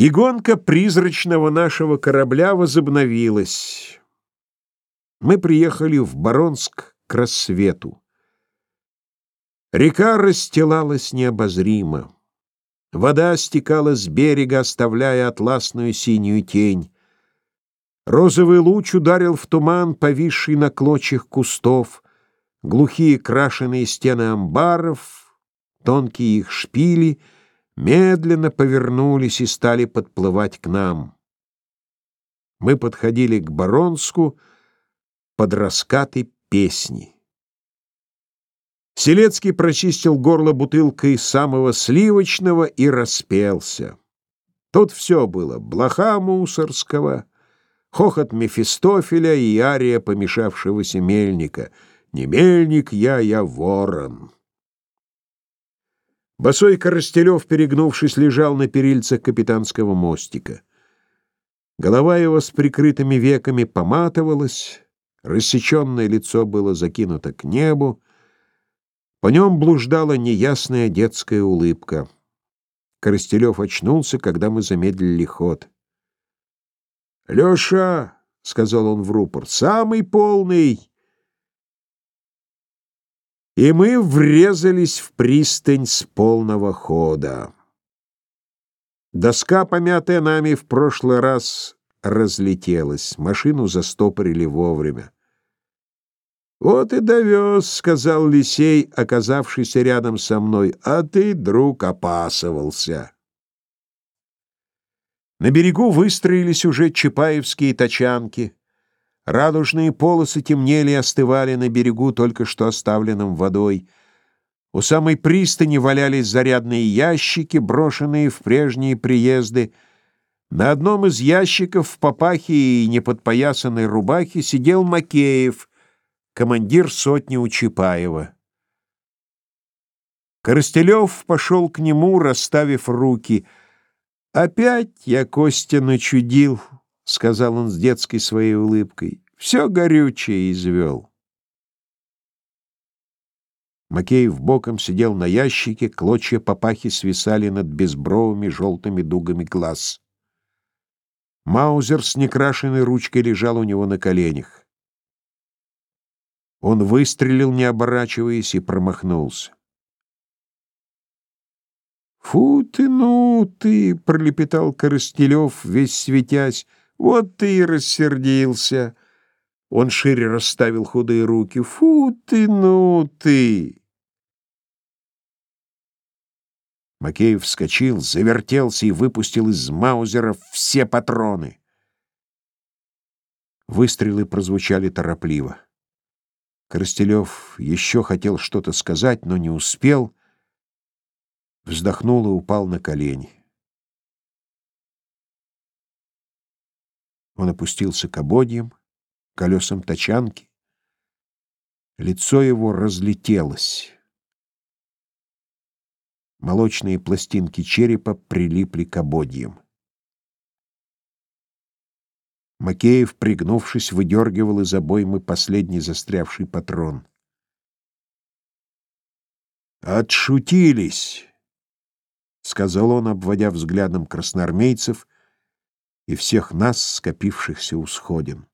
И гонка призрачного нашего корабля возобновилась. Мы приехали в Баронск к рассвету. Река расстилалась необозримо. Вода стекала с берега, оставляя атласную синюю тень. Розовый луч ударил в туман, повисший на клочьях кустов, глухие крашеные стены амбаров, тонкие их шпили медленно повернулись и стали подплывать к нам. Мы подходили к Баронску под раскаты песни. Селецкий прочистил горло бутылкой самого сливочного и распелся. Тут все было — блоха мусорского, хохот Мефистофеля и ария помешавшегося мельника. «Не мельник я, я ворон». Босой Коростелев, перегнувшись, лежал на перильцах капитанского мостика. Голова его с прикрытыми веками поматывалась, рассеченное лицо было закинуто к небу, по нем блуждала неясная детская улыбка. Коростелев очнулся, когда мы замедлили ход. «Леша!» — сказал он в рупор. «Самый полный!» И мы врезались в пристань с полного хода. Доска, помятая нами в прошлый раз, разлетелась. Машину застопорили вовремя. «Вот и довез», — сказал Лисей, оказавшийся рядом со мной, — «а ты, друг, опасывался». На берегу выстроились уже чапаевские тачанки. Радужные полосы темнели и остывали на берегу, только что оставленном водой. У самой пристани валялись зарядные ящики, брошенные в прежние приезды. На одном из ящиков в папахе и неподпоясанной рубахе сидел Макеев — командир сотни у Чапаева. Коростелев пошел к нему, расставив руки. «Опять я Костя начудил», — сказал он с детской своей улыбкой. «Все горючее извел». Макеев боком сидел на ящике, клочья папахи свисали над безбровыми желтыми дугами глаз. Маузер с некрашенной ручкой лежал у него на коленях. Он выстрелил, не оборачиваясь, и промахнулся. «Фу ты, ну ты!» — пролепетал Коростелев, весь светясь. «Вот ты и рассердился!» Он шире расставил худые руки. «Фу ты, ну ты!» Макеев вскочил, завертелся и выпустил из маузера все патроны. Выстрелы прозвучали торопливо. Коростелев еще хотел что-то сказать, но не успел, вздохнул и упал на колени. Он опустился к ободьям, колесам тачанки. Лицо его разлетелось. Молочные пластинки черепа прилипли к ободьям. Макеев, пригнувшись, выдергивал из обоймы последний застрявший патрон. «Отшутились!» — сказал он, обводя взглядом красноармейцев и всех нас, скопившихся у сходин.